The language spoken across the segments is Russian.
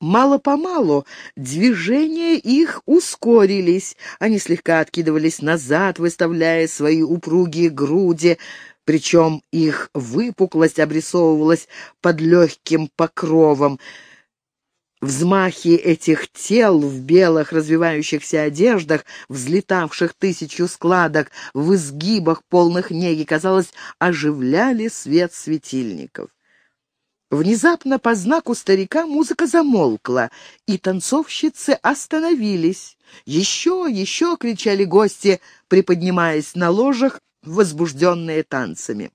Мало-помалу движения их ускорились, они слегка откидывались назад, выставляя свои упругие груди, причем их выпуклость обрисовывалась под легким покровом. Взмахи этих тел в белых развивающихся одеждах, взлетавших тысячу складок, в изгибах полных неги, казалось, оживляли свет светильников. Внезапно по знаку старика музыка замолкла, и танцовщицы остановились. «Еще, еще!» — кричали гости, приподнимаясь на ложах, возбужденные танцами.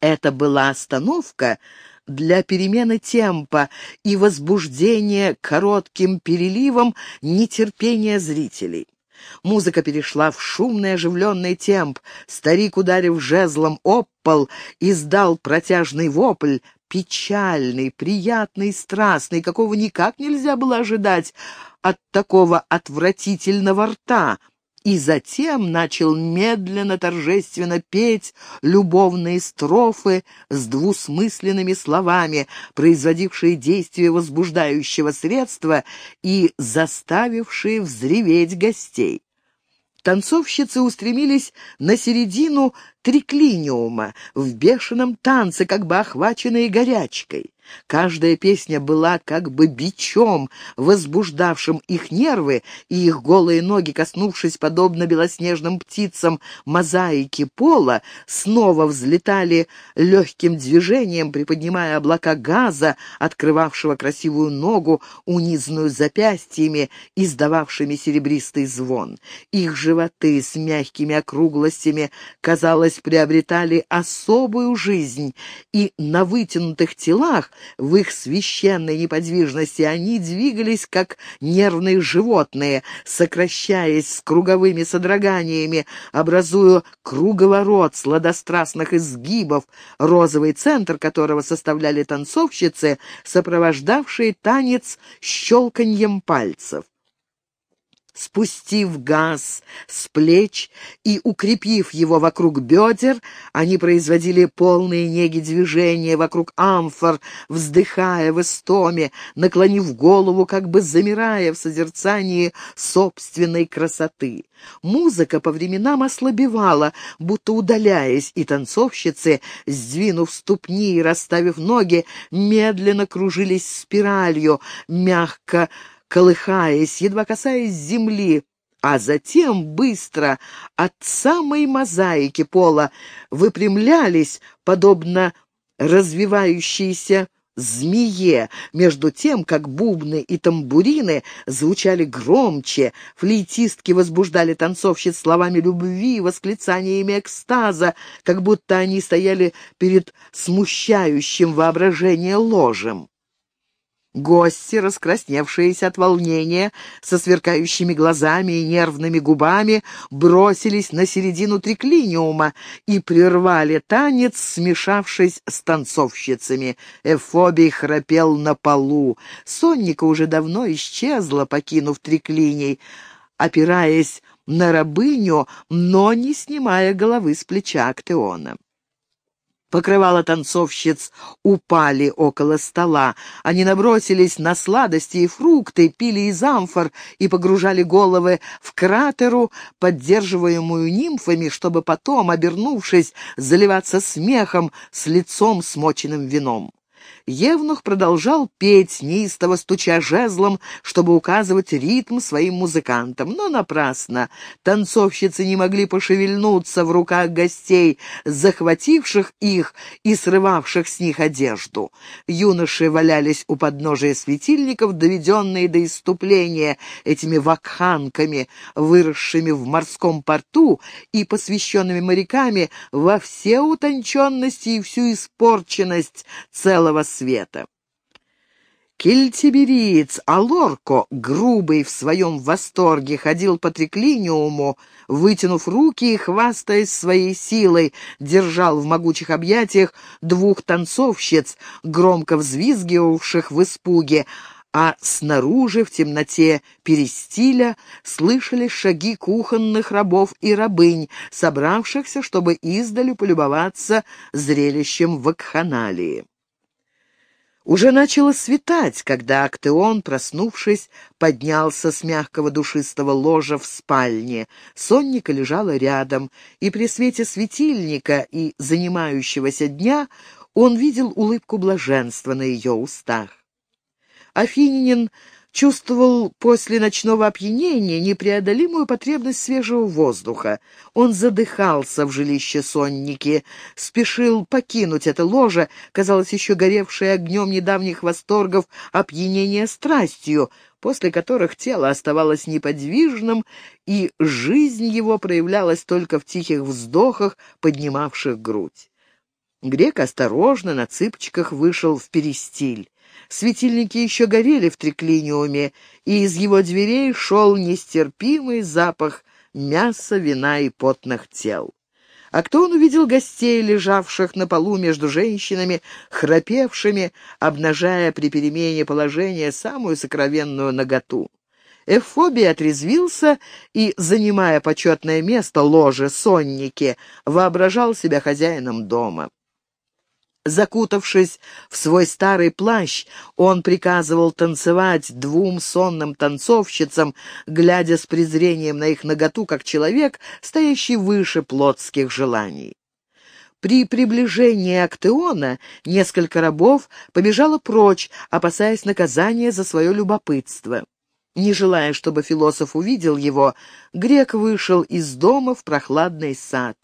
Это была остановка для перемены темпа и возбуждения коротким переливом нетерпения зрителей. Музыка перешла в шумный оживленный темп. Старик, ударив жезлом об пол, издал протяжный вопль, печальный, приятный, страстный, какого никак нельзя было ожидать от такого отвратительного рта, и затем начал медленно, торжественно петь любовные строфы с двусмысленными словами, производившие действие возбуждающего средства и заставившие взреветь гостей. Танцовщицы устремились на середину триклиниума в бешеном танце, как бы охваченные горячкой. Каждая песня была как бы бичом, возбуждавшим их нервы, и их голые ноги, коснувшись, подобно белоснежным птицам, мозаики пола, снова взлетали легким движением, приподнимая облака газа, открывавшего красивую ногу, унизанную запястьями, издававшими серебристый звон. Их животы с мягкими округлостями, казалось, приобретали особую жизнь, и на вытянутых телах в их священной неподвижности они двигались, как нервные животные, сокращаясь с круговыми содроганиями, образуя круговорот сладострастных изгибов, розовый центр которого составляли танцовщицы, сопровождавшие танец щелканьем пальцев. Спустив газ с плеч и укрепив его вокруг бедер, они производили полные неги движения вокруг амфор, вздыхая в истоме, наклонив голову, как бы замирая в созерцании собственной красоты. Музыка по временам ослабевала, будто удаляясь, и танцовщицы, сдвинув ступни и расставив ноги, медленно кружились спиралью, мягко колыхаясь, едва касаясь земли, а затем быстро от самой мозаики пола выпрямлялись, подобно развивающейся змее, между тем, как бубны и тамбурины звучали громче, флейтистки возбуждали танцовщиц словами любви, восклицаниями экстаза, как будто они стояли перед смущающим воображение ложем. Гости, раскрасневшиеся от волнения, со сверкающими глазами и нервными губами, бросились на середину триклиниума и прервали танец, смешавшись с танцовщицами. Эфобий храпел на полу. Сонника уже давно исчезла, покинув триклиний, опираясь на рабыню, но не снимая головы с плеча Актеона. Покрывала танцовщиц упали около стола. Они набросились на сладости и фрукты, пили из амфор и погружали головы в кратеру, поддерживаемую нимфами, чтобы потом, обернувшись, заливаться смехом с лицом, смоченным вином. Евнух продолжал петь, неистово стуча жезлом, чтобы указывать ритм своим музыкантам, но напрасно. Танцовщицы не могли пошевельнуться в руках гостей, захвативших их и срывавших с них одежду. Юноши валялись у подножия светильников, доведенные до иступления этими вакханками, выросшими в морском порту и посвященными моряками во все утонченности и всю испорченность целого света. Кельтибериец Алорко, грубый в своем восторге, ходил по триклиниуму, вытянув руки и, хвастаясь своей силой, держал в могучих объятиях двух танцовщиц, громко взвизгивавших в испуге, а снаружи, в темноте перестиля, слышали шаги кухонных рабов и рабынь, собравшихся, чтобы издали полюбоваться зрелищем вакханалии. Уже начало светать, когда Актеон, проснувшись, поднялся с мягкого душистого ложа в спальне. Сонника лежала рядом, и при свете светильника и занимающегося дня он видел улыбку блаженства на ее устах. Афининин чувствовал после ночного опьянения непреодолимую потребность свежего воздуха. Он задыхался в жилище сонники, спешил покинуть это ложе, казалось, еще горевшее огнем недавних восторгов опьянения страстью, после которых тело оставалось неподвижным, и жизнь его проявлялась только в тихих вздохах, поднимавших грудь. Грек осторожно на цыпочках вышел в перистиль. Светильники еще горели в триклиниуме, и из его дверей шел нестерпимый запах мяса, вина и потных тел. А кто он увидел гостей, лежавших на полу между женщинами, храпевшими, обнажая при перемене положения самую сокровенную наготу? Эфобий отрезвился и, занимая почетное место ложе сонники, воображал себя хозяином дома. Закутавшись в свой старый плащ, он приказывал танцевать двум сонным танцовщицам, глядя с презрением на их наготу, как человек, стоящий выше плотских желаний. При приближении Актеона несколько рабов побежало прочь, опасаясь наказания за свое любопытство. Не желая, чтобы философ увидел его, грек вышел из дома в прохладный сад.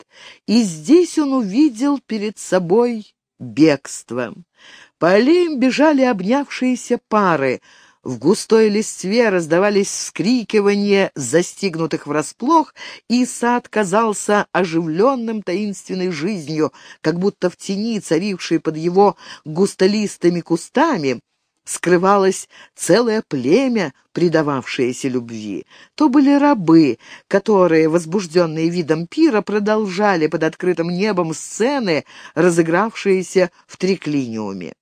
И здесь он увидел перед собой бегством. По аллеям бежали обнявшиеся пары. В густой листве раздавались вскрикивания застигнутых врасплох, и сад казался оживленным таинственной жизнью, как будто в тени, царившей под его густолистыми кустами, скрывалось целое племя, предававшееся любви. То были рабы, которые, возбужденные видом пира, продолжали под открытым небом сцены, разыгравшиеся в триклиниуме.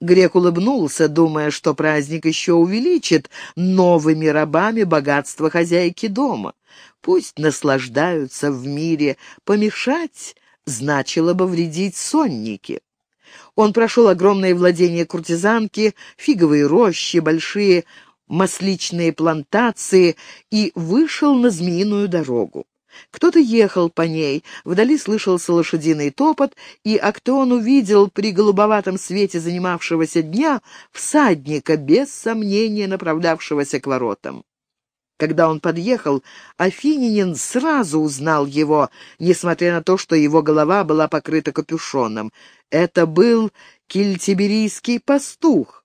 Грек улыбнулся, думая, что праздник еще увеличит новыми рабами богатство хозяйки дома. Пусть наслаждаются в мире, помешать значило бы вредить сонники. Он прошел огромные владения куртизанки, фиговые рощи, большие масличные плантации и вышел на змеиную дорогу. Кто-то ехал по ней, вдали слышался лошадиный топот, и Актеон увидел при голубоватом свете занимавшегося дня всадника, без сомнения направлявшегося к воротам. Когда он подъехал, Афининин сразу узнал его, несмотря на то, что его голова была покрыта капюшоном. Это был кельтиберийский пастух.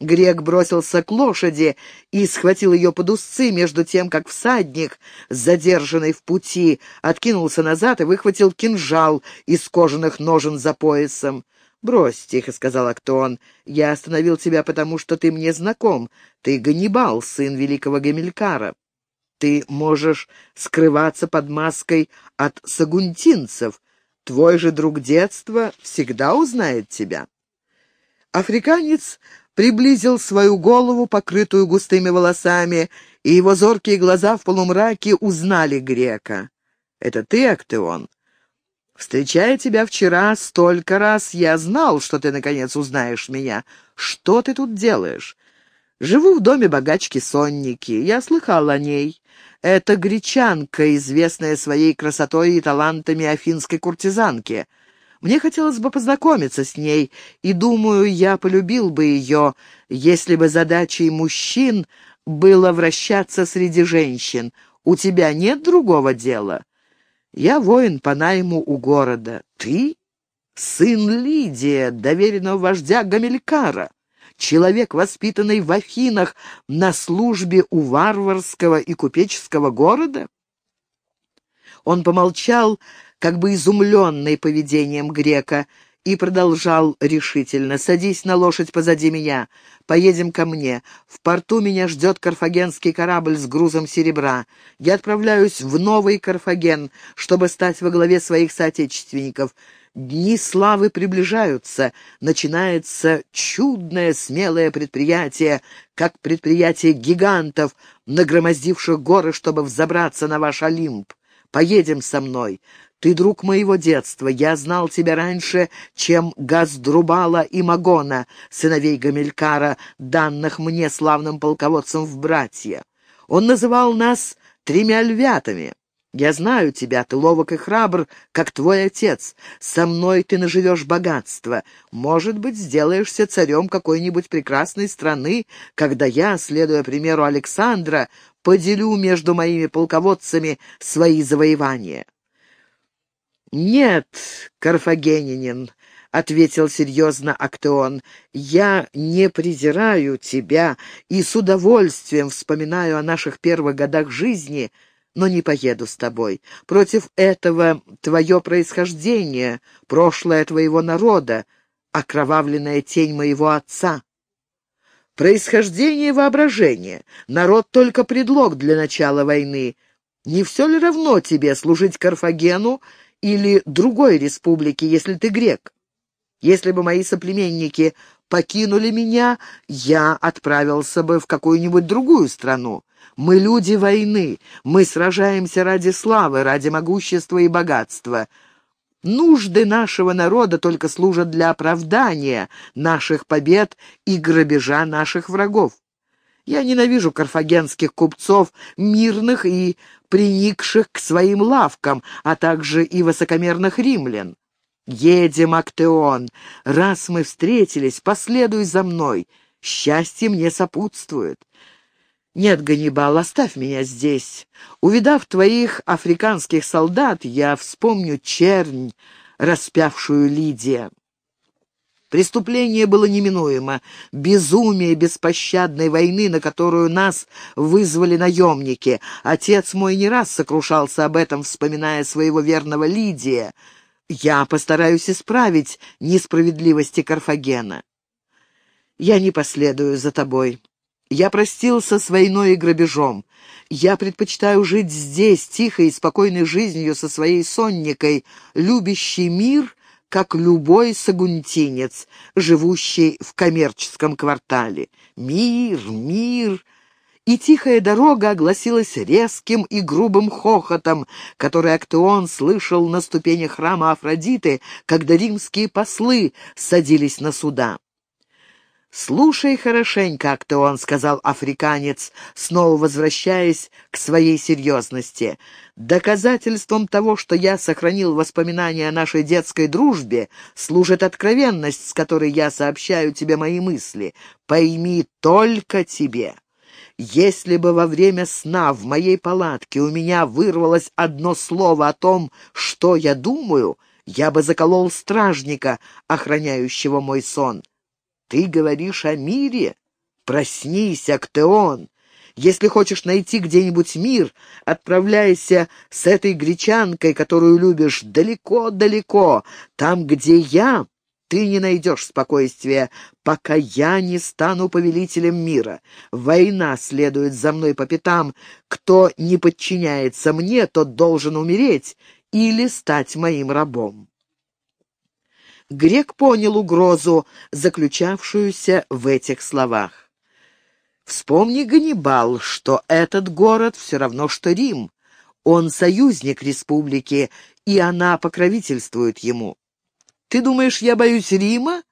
Грек бросился к лошади и схватил ее под узцы, между тем, как всадник, задержанный в пути, откинулся назад и выхватил кинжал из кожаных ножен за поясом. «Брось», — тихо сказал Актон, — «я остановил тебя, потому что ты мне знаком. Ты Ганнибал, сын великого Гамилькара. Ты можешь скрываться под маской от сагунтинцев, Твой же друг детства всегда узнает тебя». Африканец приблизил свою голову, покрытую густыми волосами, и его зоркие глаза в полумраке узнали грека. «Это ты, Актеон?» Встречая тебя вчера столько раз, я знал, что ты, наконец, узнаешь меня. Что ты тут делаешь? Живу в доме богачки Сонники. Я слыхал о ней. Это гречанка, известная своей красотой и талантами афинской куртизанки. Мне хотелось бы познакомиться с ней, и, думаю, я полюбил бы ее, если бы задачей мужчин было вращаться среди женщин. У тебя нет другого дела? Я воин по найму у города. Ты? Сын Лидия, доверенного вождя Гамилькара человек, воспитанный в Афинах на службе у варварского и купеческого города? Он помолчал, как бы изумленный поведением грека, и продолжал решительно. «Садись на лошадь позади меня. Поедем ко мне. В порту меня ждет карфагенский корабль с грузом серебра. Я отправляюсь в Новый Карфаген, чтобы стать во главе своих соотечественников. Дни славы приближаются, начинается чудное смелое предприятие, как предприятие гигантов, нагромоздивших горы, чтобы взобраться на ваш Олимп. Поедем со мной. Ты друг моего детства. Я знал тебя раньше, чем Газдрубала и Магона, сыновей Гамилькара, данных мне славным полководцем в братья. Он называл нас тремя львятами. Я знаю тебя, ты ловок и храбр, как твой отец. Со мной ты наживешь богатство. Может быть, сделаешься царем какой-нибудь прекрасной страны, когда я, следуя примеру Александра, поделю между моими полководцами свои завоевания. «Нет, карфагенинин», — ответил серьезно Актеон, — «я не презираю тебя и с удовольствием вспоминаю о наших первых годах жизни, но не поеду с тобой. Против этого твое происхождение, прошлое твоего народа, окровавленная тень моего отца». Происхождение воображения. Народ только предлог для начала войны. Не все ли равно тебе служить Карфагену или другой республике, если ты грек. Если бы мои соплеменники покинули меня, я отправился бы в какую-нибудь другую страну. Мы люди войны, мы сражаемся ради славы, ради могущества и богатства. Нужды нашего народа только служат для оправдания наших побед и грабежа наших врагов. Я ненавижу карфагенских купцов, мирных и приникших к своим лавкам, а также и высокомерных римлян. Едем, Актеон, раз мы встретились, последуй за мной, счастье мне сопутствует. Нет, Ганнибал, оставь меня здесь. Увидав твоих африканских солдат, я вспомню чернь, распявшую Лидия. Преступление было неминуемо. Безумие беспощадной войны, на которую нас вызвали наемники. Отец мой не раз сокрушался об этом, вспоминая своего верного Лидия. Я постараюсь исправить несправедливости Карфагена. Я не последую за тобой. Я простился с войной и грабежом. Я предпочитаю жить здесь, тихой и спокойной жизнью со своей сонникой, любящий мир как любой сагунтинец, живущий в коммерческом квартале. Мир, мир! И тихая дорога огласилась резким и грубым хохотом, который Актеон слышал на ступенях храма Афродиты, когда римские послы садились на суда. «Слушай хорошенько, Актеон», — сказал африканец, снова возвращаясь к своей серьезности. «Доказательством того, что я сохранил воспоминания о нашей детской дружбе, служит откровенность, с которой я сообщаю тебе мои мысли. Пойми только тебе». Если бы во время сна в моей палатке у меня вырвалось одно слово о том, что я думаю, я бы заколол стражника, охраняющего мой сон. Ты говоришь о мире? Проснись, Актеон! Если хочешь найти где-нибудь мир, отправляйся с этой гречанкой, которую любишь, далеко-далеко, там, где я, ты не найдешь спокойствия, пока я не стану повелителем мира. Война следует за мной по пятам. Кто не подчиняется мне, тот должен умереть или стать моим рабом. Грек понял угрозу, заключавшуюся в этих словах. Вспомни, Ганнибал, что этот город все равно, что Рим. Он союзник республики, и она покровительствует ему. Ты думаешь, я боюсь Рима?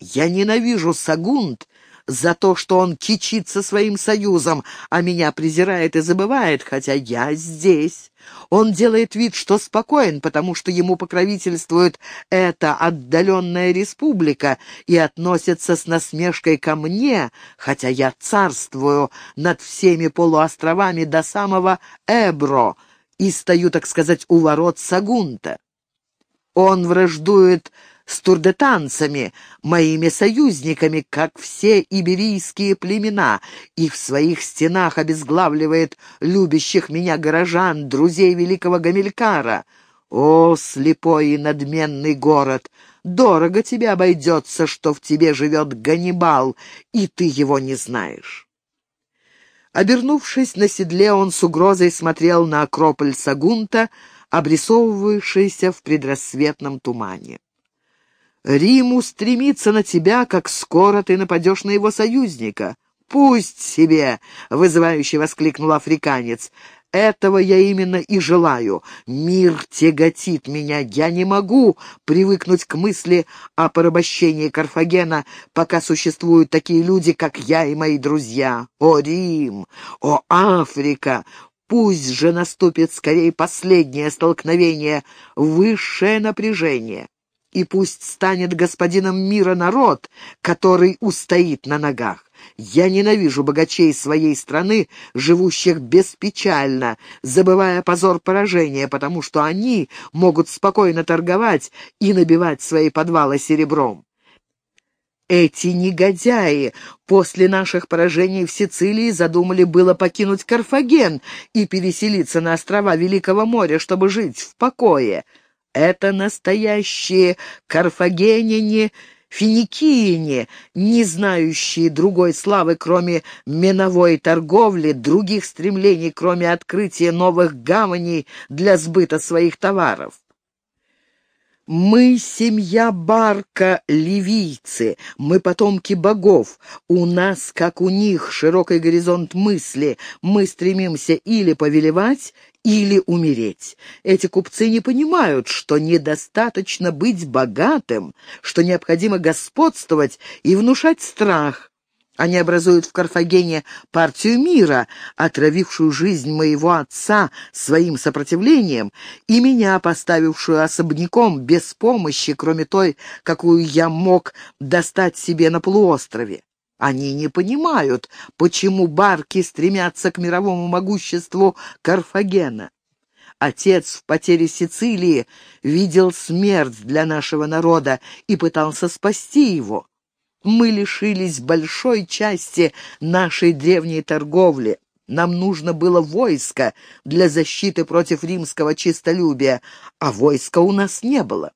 Я ненавижу Сагунд за то, что он кичится своим союзом, а меня презирает и забывает, хотя я здесь. Он делает вид, что спокоен, потому что ему покровительствует эта отдаленная республика и относится с насмешкой ко мне, хотя я царствую над всеми полуостровами до самого Эбро и стою, так сказать, у ворот Сагунта. Он враждует с турдетанцами, моими союзниками, как все иберийские племена, и в своих стенах обезглавливает любящих меня горожан, друзей великого Гамилькара. О, слепой и надменный город! Дорого тебе обойдется, что в тебе живет Ганнибал, и ты его не знаешь. Обернувшись на седле, он с угрозой смотрел на Акрополь Сагунта, обрисовывающийся в предрассветном тумане. Рим устремится на тебя, как скоро ты нападешь на его союзника. «Пусть себе!» — вызывающе воскликнул африканец. этого я именно и желаю. Мир тяготит меня. Я не могу привыкнуть к мысли о порабощении Карфагена, пока существуют такие люди, как я и мои друзья. О, Рим! О, Африка! Пусть же наступит скорее последнее столкновение, высшее напряжение и пусть станет господином мира народ, который устоит на ногах. Я ненавижу богачей своей страны, живущих беспечально, забывая позор поражения, потому что они могут спокойно торговать и набивать свои подвалы серебром. Эти негодяи после наших поражений в Сицилии задумали было покинуть Карфаген и переселиться на острова Великого моря, чтобы жить в покое. Это настоящие карфагеняне, финикияне, не знающие другой славы, кроме меновой торговли, других стремлений, кроме открытия новых гаваней для сбыта своих товаров. Мы семья Барка, ливийцы, мы потомки богов. У нас, как у них, широкий горизонт мысли. Мы стремимся или повелевать, или умереть. Эти купцы не понимают, что недостаточно быть богатым, что необходимо господствовать и внушать страх, они образуют в Карфагене партию мира, отравившую жизнь моего отца своим сопротивлением и меня, поставившую особняком без помощи, кроме той, какую я мог достать себе на полуострове. Они не понимают, почему барки стремятся к мировому могуществу Карфагена. Отец в потере Сицилии видел смерть для нашего народа и пытался спасти его мы лишились большой части нашей древней торговли. Нам нужно было войско для защиты против римского чистолюбия, а войска у нас не было.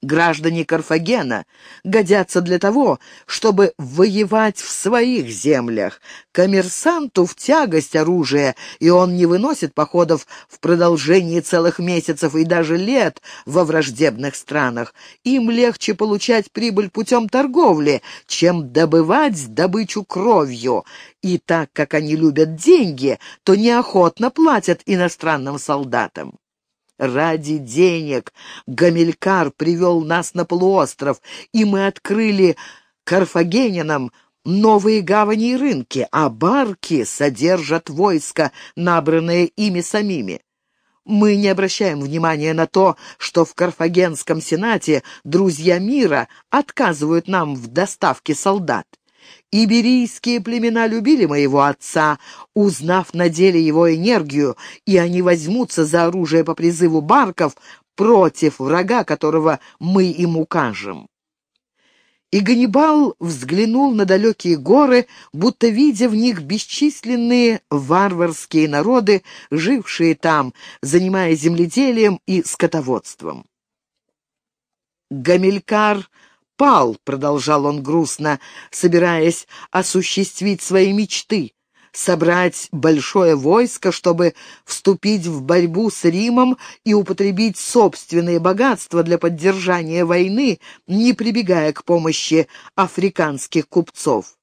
Граждане Карфагена годятся для того, чтобы воевать в своих землях. Коммерсанту в тягость оружия, и он не выносит походов в продолжении целых месяцев и даже лет во враждебных странах. Им легче получать прибыль путем торговли, чем добывать добычу кровью. И так как они любят деньги, то неохотно платят иностранным солдатам. Ради денег Гамилькар привел нас на полуостров, и мы открыли карфагенинам новые гавани и рынки, а барки содержат войско, набранное ими самими. Мы не обращаем внимания на то, что в Карфагенском сенате друзья мира отказывают нам в доставке солдат. Иберийские племена любили моего отца, узнав на деле его энергию, и они возьмутся за оружие по призыву барков против врага, которого мы им укажем. И Ганнибал взглянул на далекие горы, будто видя в них бесчисленные варварские народы, жившие там, занимаясь земледелием и скотоводством. Гамилькар пал», — продолжал он грустно, собираясь осуществить свои мечты, собрать большое войско, чтобы вступить в борьбу с Римом и употребить собственные богатства для поддержания войны, не прибегая к помощи африканских купцов.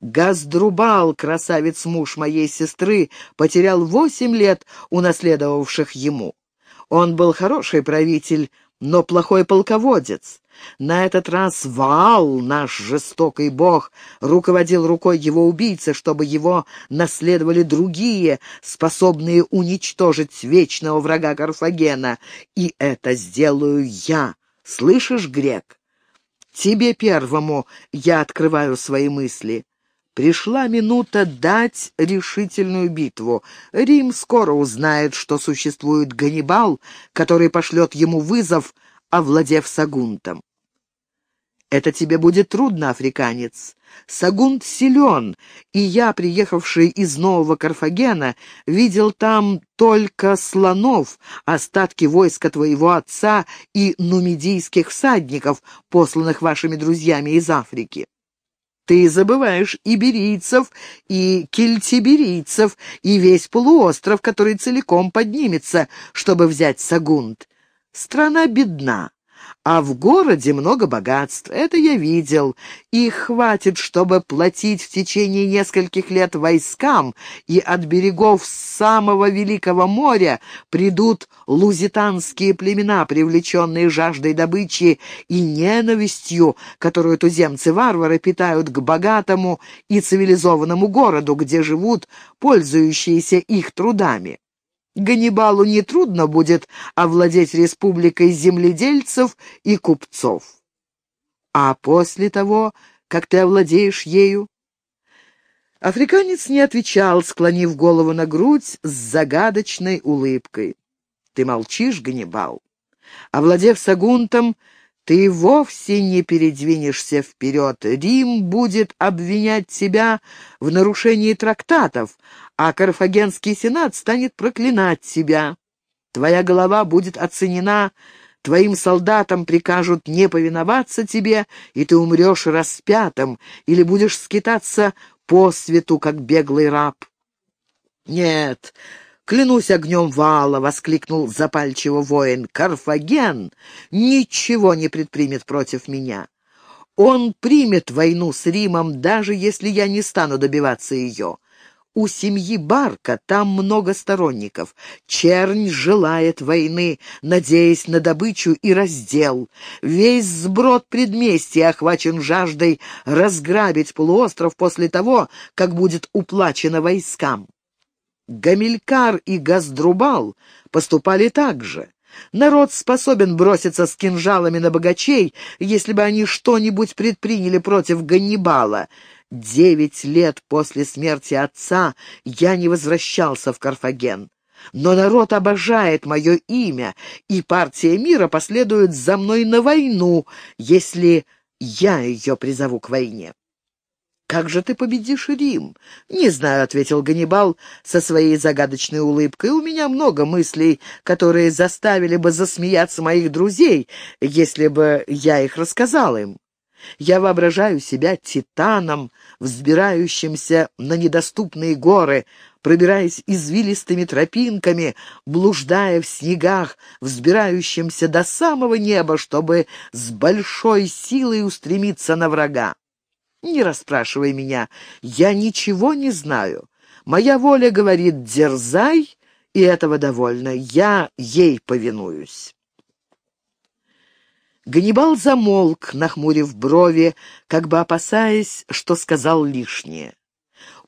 Газдрубал, красавец-муж моей сестры, потерял восемь лет, унаследовавших ему. Он был хороший правитель, но плохой полководец. На этот раз Ваал, наш жестокий бог, руководил рукой его убийцы, чтобы его наследовали другие, способные уничтожить вечного врага Карфагена. И это сделаю я. Слышишь, грек? Тебе первому я открываю свои мысли. Пришла минута дать решительную битву. Рим скоро узнает, что существует Ганнибал, который пошлет ему вызов, овладев Сагунтом. Это тебе будет трудно, африканец. Сагунт силен, и я, приехавший из Нового Карфагена, видел там только слонов, остатки войска твоего отца и нумидийских всадников, посланных вашими друзьями из Африки. Ты забываешь иберийцев и кельтиберийцев, и весь полуостров, который целиком поднимется, чтобы взять Сагунт. Страна бедна, А в городе много богатств, это я видел. Их хватит, чтобы платить в течение нескольких лет войскам, и от берегов самого Великого моря придут лузитанские племена, привлеченные жаждой добычи и ненавистью, которую туземцы-варвары питают к богатому и цивилизованному городу, где живут пользующиеся их трудами. Ганнибалу нетрудно будет овладеть республикой земледельцев и купцов. А после того, как ты овладеешь ею? Африканец не отвечал, склонив голову на грудь с загадочной улыбкой. Ты молчишь, Ганнибал? Овладев Сагунтом, ты вовсе не передвинешься вперед. Рим будет обвинять тебя в нарушении трактатов, а Карфагенский сенат станет проклинать тебя. Твоя голова будет оценена, твоим солдатам прикажут не повиноваться тебе, и ты умрешь распятым или будешь скитаться по свету, как беглый раб. Нет, «Клянусь огнем вала!» — воскликнул запальчиво воин. «Карфаген ничего не предпримет против меня. Он примет войну с Римом, даже если я не стану добиваться ее. У семьи Барка там много сторонников. Чернь желает войны, надеясь на добычу и раздел. Весь сброд предместья охвачен жаждой разграбить полуостров после того, как будет уплачено войскам. Гамилькар и Газдрубал поступали так же. Народ способен броситься с кинжалами на богачей, если бы они что-нибудь предприняли против Ганнибала. Девять лет после смерти отца я не возвращался в Карфаген. Но народ обожает мое имя, и партия мира последует за мной на войну, если я ее призову к войне. «Как же ты победишь Рим?» «Не знаю», — ответил Ганнибал со своей загадочной улыбкой. «У меня много мыслей, которые заставили бы засмеяться моих друзей, если бы я их рассказал им. Я воображаю себя титаном, взбирающимся на недоступные горы, пробираясь извилистыми тропинками, блуждая в снегах, взбирающимся до самого неба, чтобы с большой силой устремиться на врага. Не расспрашивай меня, я ничего не знаю. Моя воля говорит «дерзай», и этого довольно, я ей повинуюсь. Ганнибал замолк, нахмурив брови, как бы опасаясь, что сказал лишнее.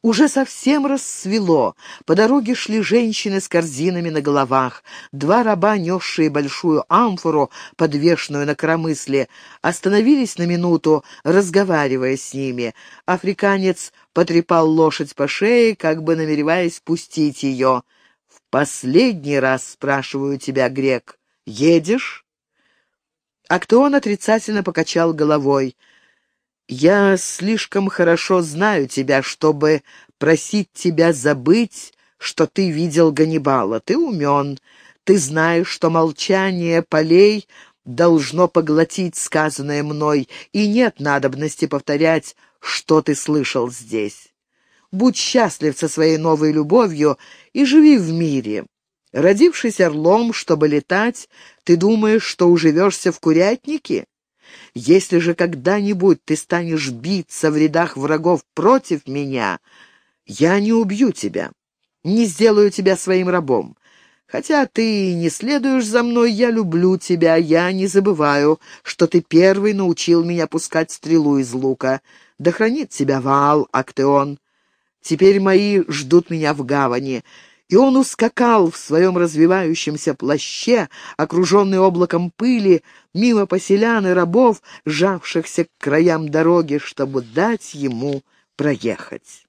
Уже совсем рассвело. По дороге шли женщины с корзинами на головах. Два раба, несшие большую амфору, подвешенную на коромысле, остановились на минуту, разговаривая с ними. Африканец потрепал лошадь по шее, как бы намереваясь пустить ее. «В последний раз спрашиваю тебя, грек, едешь?» Актеон отрицательно покачал головой. Я слишком хорошо знаю тебя, чтобы просить тебя забыть, что ты видел Ганнибала. Ты умен, ты знаешь, что молчание полей должно поглотить сказанное мной, и нет надобности повторять, что ты слышал здесь. Будь счастлив со своей новой любовью и живи в мире. Родившись орлом, чтобы летать, ты думаешь, что уживешься в курятнике? Если же когда-нибудь ты станешь биться в рядах врагов против меня, я не убью тебя, не сделаю тебя своим рабом. Хотя ты не следуешь за мной, я люблю тебя, я не забываю, что ты первый научил меня пускать стрелу из лука. Да хранит тебя Ваал, Актеон. Теперь мои ждут меня в гавани и он ускакал в своем развивающемся плаще, окруженный облаком пыли, мимо поселян и рабов, сжавшихся к краям дороги, чтобы дать ему проехать.